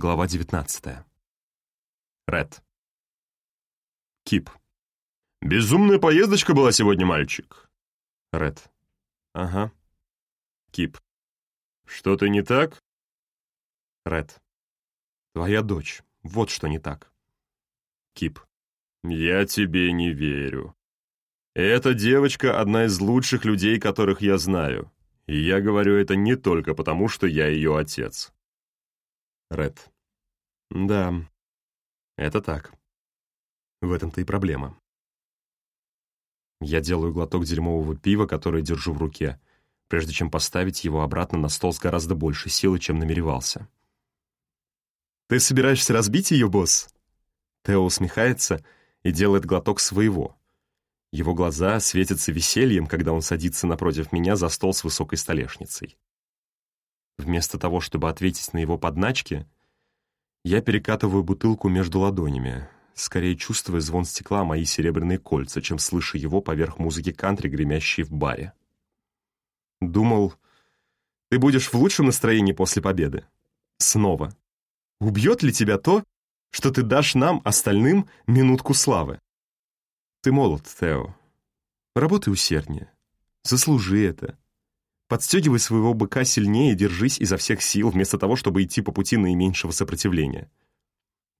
Глава 19. Ред. Кип. «Безумная поездочка была сегодня, мальчик!» Ред. Ага. Кип. «Что-то не так?» Ред. Твоя дочь. Вот что не так. Кип. «Я тебе не верю. Эта девочка — одна из лучших людей, которых я знаю. И я говорю это не только потому, что я ее отец». Ред. Да, это так. В этом-то и проблема. Я делаю глоток дерьмового пива, которое держу в руке, прежде чем поставить его обратно на стол с гораздо большей силой, чем намеревался. «Ты собираешься разбить ее, босс?» Тео усмехается и делает глоток своего. Его глаза светятся весельем, когда он садится напротив меня за стол с высокой столешницей. Вместо того, чтобы ответить на его подначки, я перекатываю бутылку между ладонями, скорее чувствуя звон стекла мои серебряные кольца, чем слыша его поверх музыки кантри, гремящей в баре. Думал, ты будешь в лучшем настроении после победы. Снова. Убьет ли тебя то, что ты дашь нам, остальным, минутку славы? Ты молод, Тео. Работай усерднее. Заслужи это. Подстегивай своего быка сильнее и держись изо всех сил, вместо того, чтобы идти по пути наименьшего сопротивления.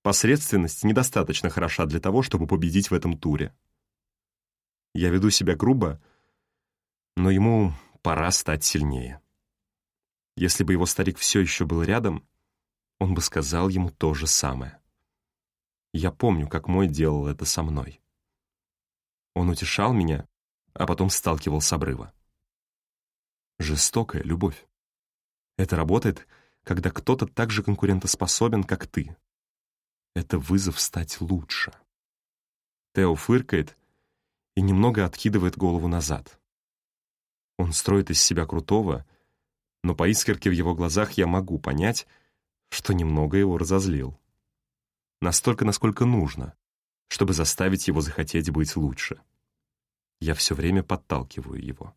Посредственность недостаточно хороша для того, чтобы победить в этом туре. Я веду себя грубо, но ему пора стать сильнее. Если бы его старик все еще был рядом, он бы сказал ему то же самое. Я помню, как мой делал это со мной. Он утешал меня, а потом сталкивал с обрыва. Жестокая любовь. Это работает, когда кто-то так же конкурентоспособен, как ты. Это вызов стать лучше. Тео фыркает и немного откидывает голову назад. Он строит из себя крутого, но по искорке в его глазах я могу понять, что немного его разозлил. Настолько, насколько нужно, чтобы заставить его захотеть быть лучше. Я все время подталкиваю его.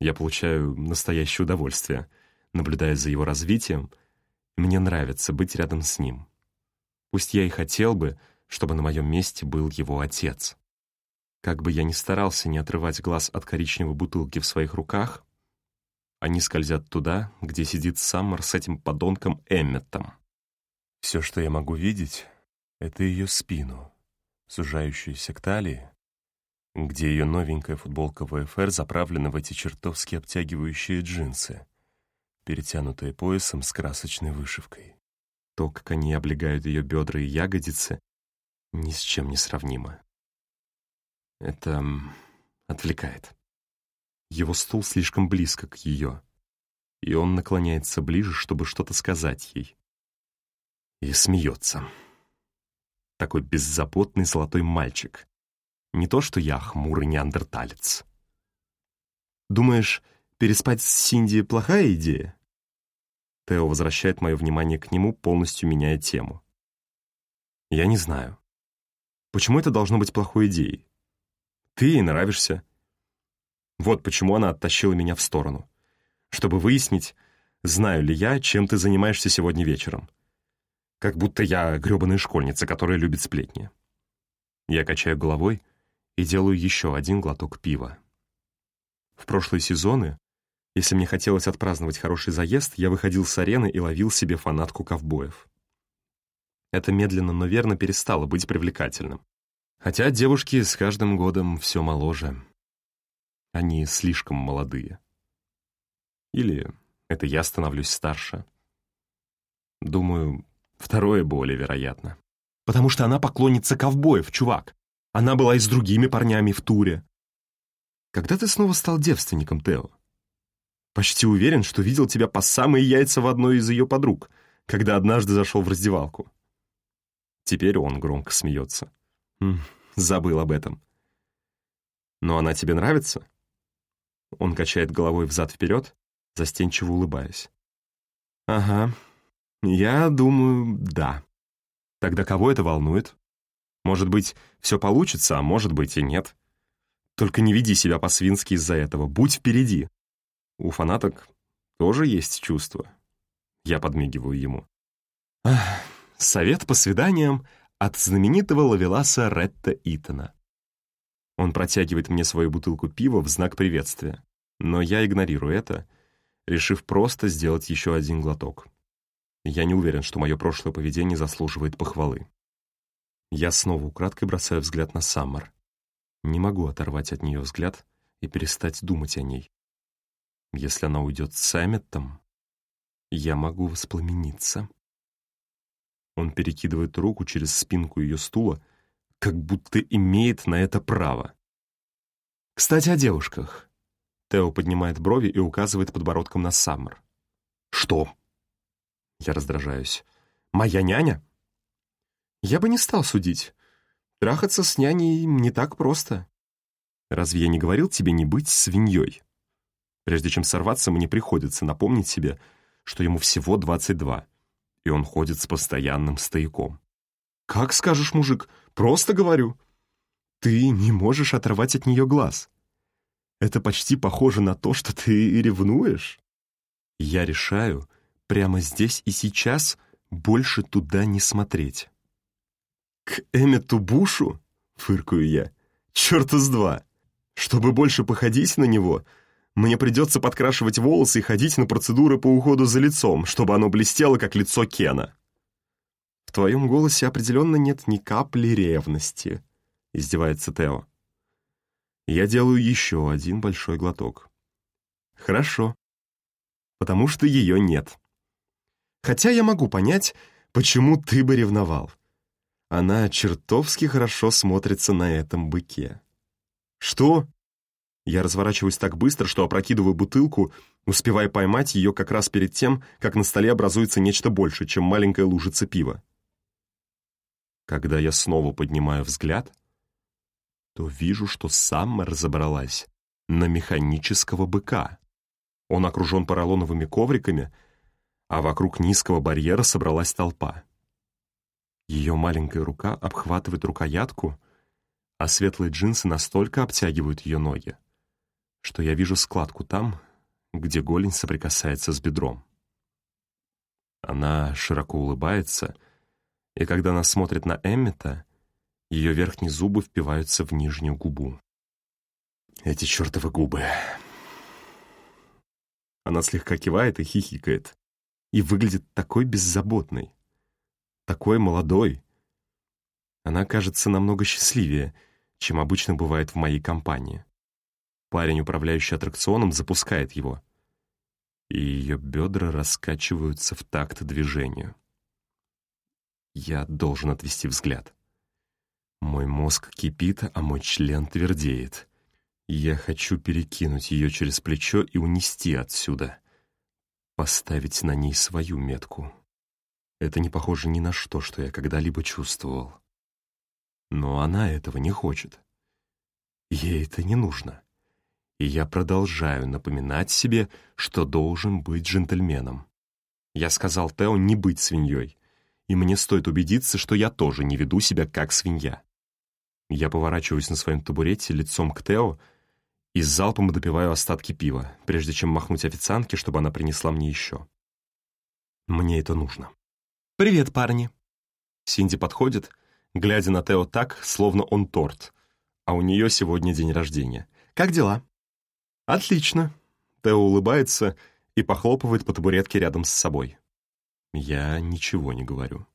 Я получаю настоящее удовольствие, наблюдая за его развитием, мне нравится быть рядом с ним. Пусть я и хотел бы, чтобы на моем месте был его отец. Как бы я ни старался не отрывать глаз от коричневой бутылки в своих руках, они скользят туда, где сидит Саммер с этим подонком Эмметтом. Все, что я могу видеть, — это ее спину, сужающуюся к талии, где ее новенькая футболка ВФР заправлена в эти чертовски обтягивающие джинсы, перетянутые поясом с красочной вышивкой. То, как они облегают ее бедра и ягодицы, ни с чем не сравнимо. Это отвлекает. Его стул слишком близко к ее, и он наклоняется ближе, чтобы что-то сказать ей. И смеется. Такой беззаботный золотой мальчик, не то, что я хмурый неандерталец. Думаешь, переспать с Синди плохая идея? Тео возвращает мое внимание к нему, полностью меняя тему. Я не знаю. Почему это должно быть плохой идеей? Ты ей нравишься. Вот почему она оттащила меня в сторону. Чтобы выяснить, знаю ли я, чем ты занимаешься сегодня вечером. Как будто я грёбаная школьница, которая любит сплетни. Я качаю головой, и делаю еще один глоток пива. В прошлые сезоны, если мне хотелось отпраздновать хороший заезд, я выходил с арены и ловил себе фанатку ковбоев. Это медленно, но верно перестало быть привлекательным. Хотя девушки с каждым годом все моложе. Они слишком молодые. Или это я становлюсь старше. Думаю, второе более вероятно. Потому что она поклонница ковбоев, чувак. Она была и с другими парнями в туре. Когда ты снова стал девственником, Тео? Почти уверен, что видел тебя по самые яйца в одной из ее подруг, когда однажды зашел в раздевалку. Теперь он громко смеется. М, забыл об этом. Но она тебе нравится? Он качает головой взад-вперед, застенчиво улыбаясь. Ага, я думаю, да. Тогда кого это волнует? Может быть, все получится, а может быть и нет. Только не веди себя по-свински из-за этого, будь впереди. У фанаток тоже есть чувства. Я подмигиваю ему. Совет по свиданиям от знаменитого лавеласа Ретта Итона. Он протягивает мне свою бутылку пива в знак приветствия, но я игнорирую это, решив просто сделать еще один глоток. Я не уверен, что мое прошлое поведение заслуживает похвалы. Я снова украдкой бросаю взгляд на Саммер. Не могу оторвать от нее взгляд и перестать думать о ней. Если она уйдет с Эмметтом, я могу воспламениться. Он перекидывает руку через спинку ее стула, как будто имеет на это право. «Кстати, о девушках». Тео поднимает брови и указывает подбородком на Саммер. «Что?» Я раздражаюсь. «Моя няня?» «Я бы не стал судить. Трахаться с няней не так просто». «Разве я не говорил тебе не быть свиньей?» Прежде чем сорваться, мне приходится напомнить себе, что ему всего 22, и он ходит с постоянным стояком. «Как скажешь, мужик, просто говорю. Ты не можешь оторвать от нее глаз. Это почти похоже на то, что ты ревнуешь. Я решаю прямо здесь и сейчас больше туда не смотреть». «К Эммету Бушу?» — фыркаю я. «Черта с два! Чтобы больше походить на него, мне придется подкрашивать волосы и ходить на процедуры по уходу за лицом, чтобы оно блестело, как лицо Кена. В твоем голосе определенно нет ни капли ревности, издевается Тео. Я делаю еще один большой глоток. Хорошо, потому что ее нет. Хотя я могу понять, почему ты бы ревновал. Она чертовски хорошо смотрится на этом быке. Что? Я разворачиваюсь так быстро, что опрокидываю бутылку, успевая поймать ее как раз перед тем, как на столе образуется нечто больше, чем маленькая лужица пива. Когда я снова поднимаю взгляд, то вижу, что сам разобралась на механического быка. Он окружен поролоновыми ковриками, а вокруг низкого барьера собралась толпа. Ее маленькая рука обхватывает рукоятку, а светлые джинсы настолько обтягивают ее ноги, что я вижу складку там, где голень соприкасается с бедром. Она широко улыбается, и когда она смотрит на Эммета, ее верхние зубы впиваются в нижнюю губу. Эти чертовы губы. Она слегка кивает и хихикает, и выглядит такой беззаботной, такой молодой. Она кажется намного счастливее, чем обычно бывает в моей компании. Парень, управляющий аттракционом, запускает его. И ее бедра раскачиваются в такт движению. Я должен отвести взгляд. Мой мозг кипит, а мой член твердеет. Я хочу перекинуть ее через плечо и унести отсюда. Поставить на ней свою метку. Это не похоже ни на что, что я когда-либо чувствовал. Но она этого не хочет. Ей это не нужно и я продолжаю напоминать себе, что должен быть джентльменом. Я сказал Тео не быть свиньей, и мне стоит убедиться, что я тоже не веду себя как свинья. Я поворачиваюсь на своем табурете лицом к Тео и залпом допиваю остатки пива, прежде чем махнуть официантке, чтобы она принесла мне еще. Мне это нужно. «Привет, парни!» Синди подходит, глядя на Тео так, словно он торт, а у нее сегодня день рождения. «Как дела?» «Отлично!» Тео улыбается и похлопывает по табуретке рядом с собой. Я ничего не говорю.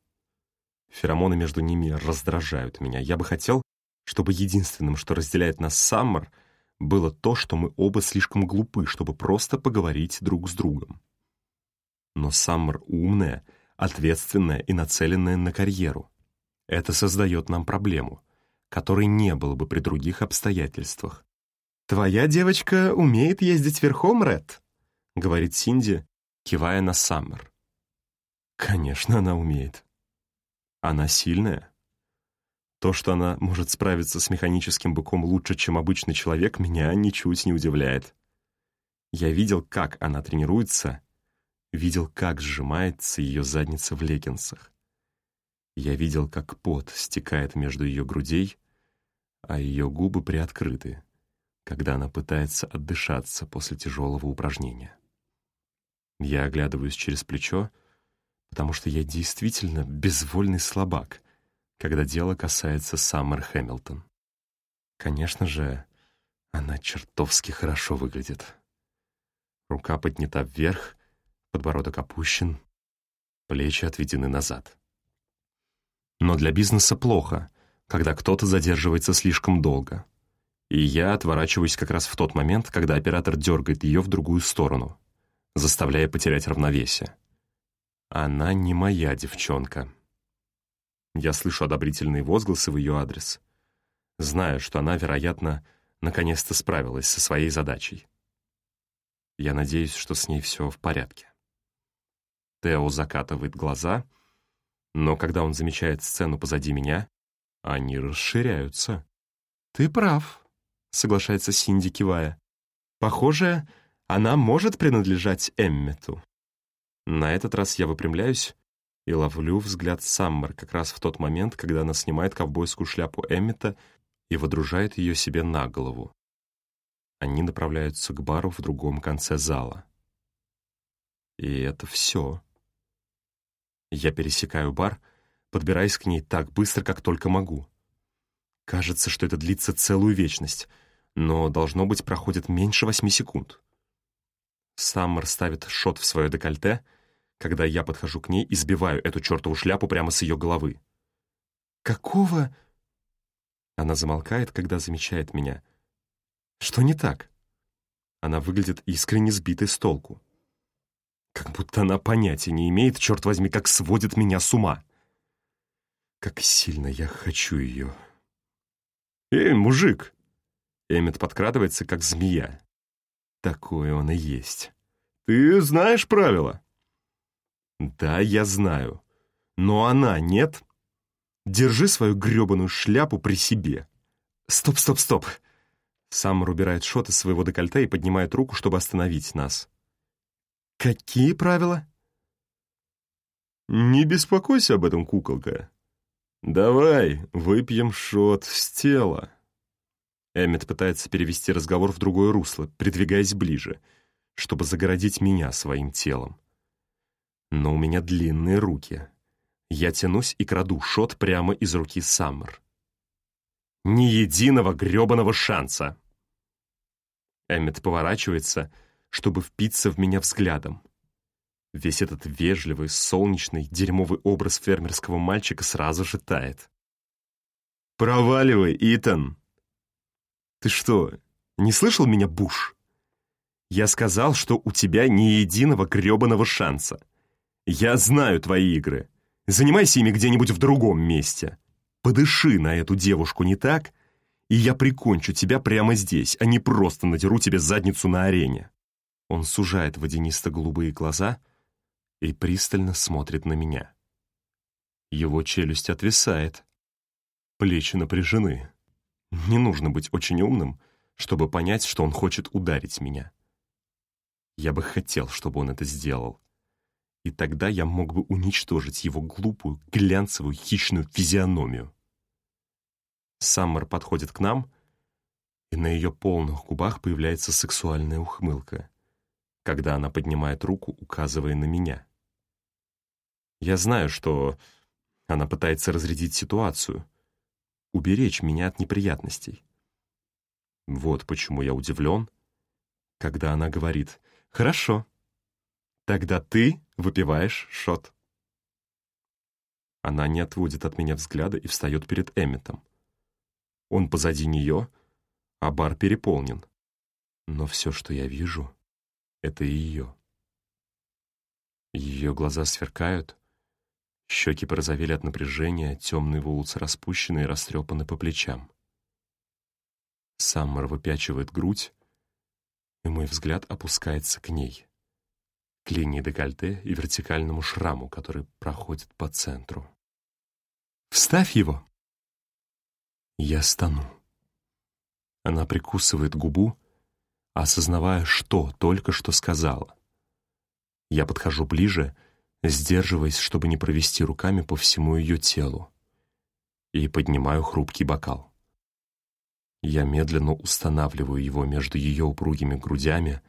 Феромоны между ними раздражают меня. Я бы хотел, чтобы единственным, что разделяет нас Саммер, было то, что мы оба слишком глупы, чтобы просто поговорить друг с другом. Но Саммер умная, ответственная и нацеленная на карьеру. Это создает нам проблему, которой не было бы при других обстоятельствах. «Твоя девочка умеет ездить верхом, Ред», — говорит Синди, кивая на Саммер. «Конечно, она умеет. Она сильная. То, что она может справиться с механическим быком лучше, чем обычный человек, меня ничуть не удивляет. Я видел, как она тренируется, видел, как сжимается ее задница в леггинсах. Я видел, как пот стекает между ее грудей, а ее губы приоткрыты когда она пытается отдышаться после тяжелого упражнения. Я оглядываюсь через плечо, потому что я действительно безвольный слабак, когда дело касается Саммер Хэмилтон. Конечно же, она чертовски хорошо выглядит. Рука поднята вверх, подбородок опущен, плечи отведены назад. Но для бизнеса плохо, когда кто-то задерживается слишком долго. И я отворачиваюсь как раз в тот момент, когда оператор дергает ее в другую сторону, заставляя потерять равновесие. Она не моя девчонка. Я слышу одобрительные возгласы в ее адрес. Знаю, что она, вероятно, наконец-то справилась со своей задачей. Я надеюсь, что с ней все в порядке. Тео закатывает глаза, но когда он замечает сцену позади меня, они расширяются. «Ты прав», — соглашается Синди, кивая. «Похоже, она может принадлежать Эммету». На этот раз я выпрямляюсь и ловлю взгляд Саммер как раз в тот момент, когда она снимает ковбойскую шляпу Эммета и водружает ее себе на голову. Они направляются к бару в другом конце зала. И это все. Я пересекаю бар, подбираясь к ней так быстро, как только могу. Кажется, что это длится целую вечность, но, должно быть, проходит меньше восьми секунд. Саммер ставит шот в свое декольте, когда я подхожу к ней и сбиваю эту чертову шляпу прямо с ее головы. «Какого?» Она замолкает, когда замечает меня. «Что не так?» Она выглядит искренне сбитой с толку. Как будто она понятия не имеет, черт возьми, как сводит меня с ума. Как сильно я хочу ее. «Эй, мужик!» Эммет подкрадывается, как змея. Такой он и есть. «Ты знаешь правила?» «Да, я знаю. Но она нет. Держи свою гребаную шляпу при себе». «Стоп, стоп, стоп!» Сам убирает шот из своего декольте и поднимает руку, чтобы остановить нас. «Какие правила?» «Не беспокойся об этом, куколка. Давай, выпьем шот с тела». Эммет пытается перевести разговор в другое русло, придвигаясь ближе, чтобы загородить меня своим телом. Но у меня длинные руки. Я тянусь и краду шот прямо из руки Саммер. Ни единого грёбаного шанса. Эммет поворачивается чтобы впиться в меня взглядом. Весь этот вежливый, солнечный, дерьмовый образ фермерского мальчика сразу же тает. «Проваливай, Итан!» «Ты что, не слышал меня, Буш?» «Я сказал, что у тебя ни единого грёбаного шанса. Я знаю твои игры. Занимайся ими где-нибудь в другом месте. Подыши на эту девушку не так, и я прикончу тебя прямо здесь, а не просто надеру тебе задницу на арене». Он сужает водянисто-голубые глаза и пристально смотрит на меня. Его челюсть отвисает, плечи напряжены. Не нужно быть очень умным, чтобы понять, что он хочет ударить меня. Я бы хотел, чтобы он это сделал. И тогда я мог бы уничтожить его глупую, глянцевую, хищную физиономию. Саммер подходит к нам, и на ее полных губах появляется сексуальная ухмылка когда она поднимает руку, указывая на меня. Я знаю, что она пытается разрядить ситуацию, уберечь меня от неприятностей. Вот почему я удивлен, когда она говорит «Хорошо, тогда ты выпиваешь шот». Она не отводит от меня взгляда и встает перед Эмметом. Он позади нее, а бар переполнен. Но все, что я вижу, это ее. Ее глаза сверкают, щеки порозовели от напряжения, темные волосы распущены и растрепаны по плечам. Саммер выпячивает грудь, и мой взгляд опускается к ней, к линии декольте и вертикальному шраму, который проходит по центру. «Вставь его!» Я стану. Она прикусывает губу, осознавая, что только что сказала. Я подхожу ближе, сдерживаясь, чтобы не провести руками по всему ее телу, и поднимаю хрупкий бокал. Я медленно устанавливаю его между ее упругими грудями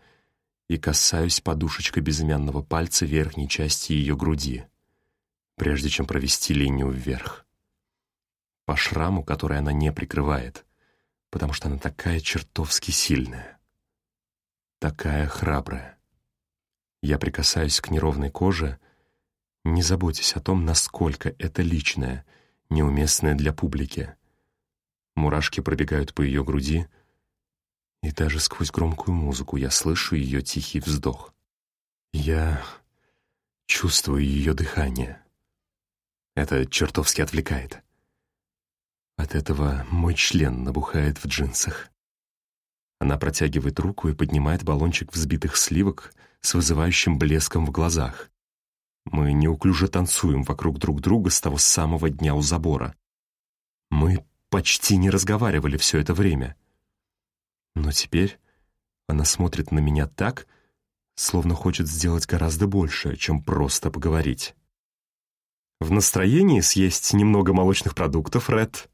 и касаюсь подушечкой безымянного пальца верхней части ее груди, прежде чем провести линию вверх. По шраму, который она не прикрывает, потому что она такая чертовски сильная, такая храбрая. Я прикасаюсь к неровной коже, не заботясь о том, насколько это личное, неуместное для публики. Мурашки пробегают по ее груди, и даже сквозь громкую музыку я слышу ее тихий вздох. Я чувствую ее дыхание. Это чертовски отвлекает. От этого мой член набухает в джинсах. Она протягивает руку и поднимает баллончик взбитых сливок с вызывающим блеском в глазах. Мы неуклюже танцуем вокруг друг друга с того самого дня у забора. Мы почти не разговаривали все это время. Но теперь она смотрит на меня так, словно хочет сделать гораздо больше, чем просто поговорить. В настроении съесть немного молочных продуктов, Ред.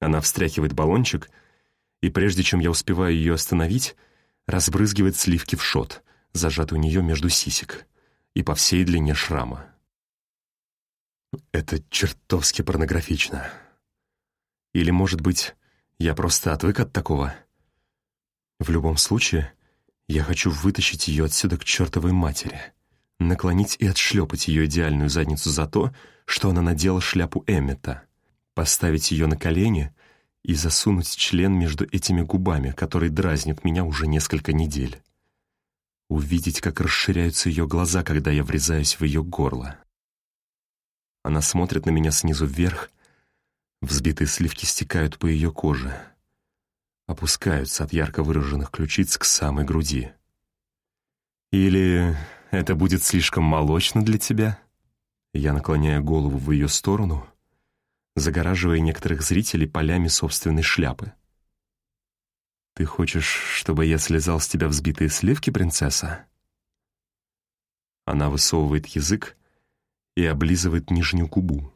Она встряхивает баллончик, и прежде чем я успеваю ее остановить, разбрызгивает сливки в шот, зажатый у нее между сисек, и по всей длине шрама. Это чертовски порнографично. Или, может быть, я просто отвык от такого? В любом случае, я хочу вытащить ее отсюда к чертовой матери наклонить и отшлепать ее идеальную задницу за то, что она надела шляпу Эммета, поставить ее на колени и засунуть член между этими губами, которые дразнят меня уже несколько недель. Увидеть, как расширяются ее глаза, когда я врезаюсь в ее горло. Она смотрит на меня снизу вверх, взбитые сливки стекают по ее коже, опускаются от ярко выраженных ключиц к самой груди. Или это будет слишком молочно для тебя?» Я наклоняю голову в ее сторону, загораживая некоторых зрителей полями собственной шляпы. «Ты хочешь, чтобы я слезал с тебя взбитые сливки, принцесса?» Она высовывает язык и облизывает нижнюю губу,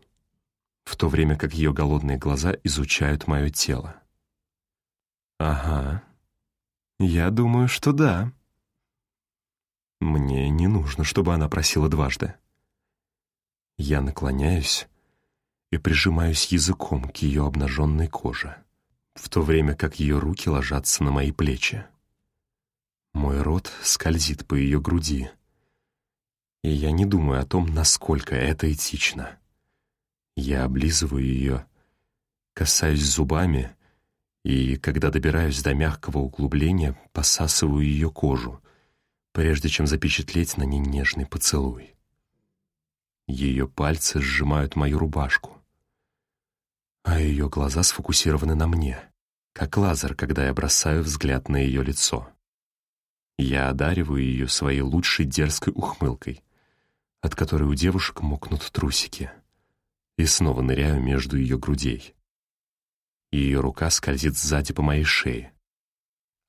в то время как ее голодные глаза изучают мое тело. «Ага, я думаю, что да». Мне не нужно, чтобы она просила дважды. Я наклоняюсь и прижимаюсь языком к ее обнаженной коже, в то время как ее руки ложатся на мои плечи. Мой рот скользит по ее груди, и я не думаю о том, насколько это этично. Я облизываю ее, касаюсь зубами и, когда добираюсь до мягкого углубления, посасываю ее кожу, прежде чем запечатлеть на ней нежный поцелуй. Ее пальцы сжимают мою рубашку, а ее глаза сфокусированы на мне, как лазер, когда я бросаю взгляд на ее лицо. Я одариваю ее своей лучшей дерзкой ухмылкой, от которой у девушек мокнут трусики, и снова ныряю между ее грудей. Ее рука скользит сзади по моей шее,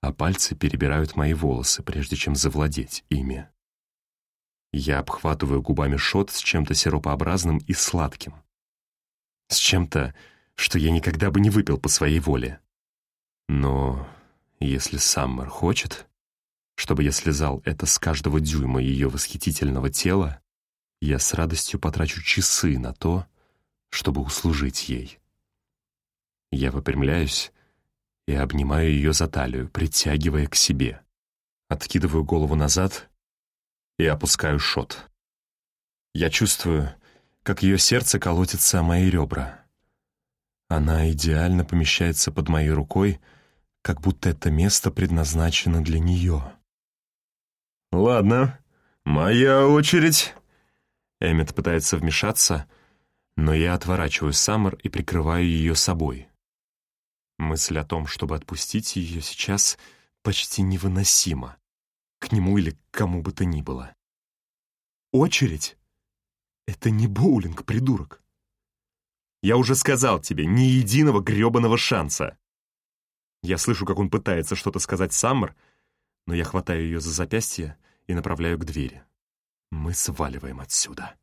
а пальцы перебирают мои волосы, прежде чем завладеть ими. Я обхватываю губами шот с чем-то сиропообразным и сладким. С чем-то, что я никогда бы не выпил по своей воле. Но если Саммер хочет, чтобы я слезал это с каждого дюйма ее восхитительного тела, я с радостью потрачу часы на то, чтобы услужить ей. Я выпрямляюсь и обнимаю ее за талию, притягивая к себе. Откидываю голову назад и опускаю шот. Я чувствую, как ее сердце колотится о мои ребра. Она идеально помещается под моей рукой, как будто это место предназначено для нее. «Ладно, моя очередь!» Эммет пытается вмешаться, но я отворачиваю Саммер и прикрываю ее собой. Мысль о том, чтобы отпустить ее сейчас, почти невыносима. К нему или к кому бы то ни было. Очередь? Это не боулинг, придурок. Я уже сказал тебе, ни единого грёбаного шанса. Я слышу, как он пытается что-то сказать Саммер, но я хватаю ее за запястье и направляю к двери. Мы сваливаем отсюда.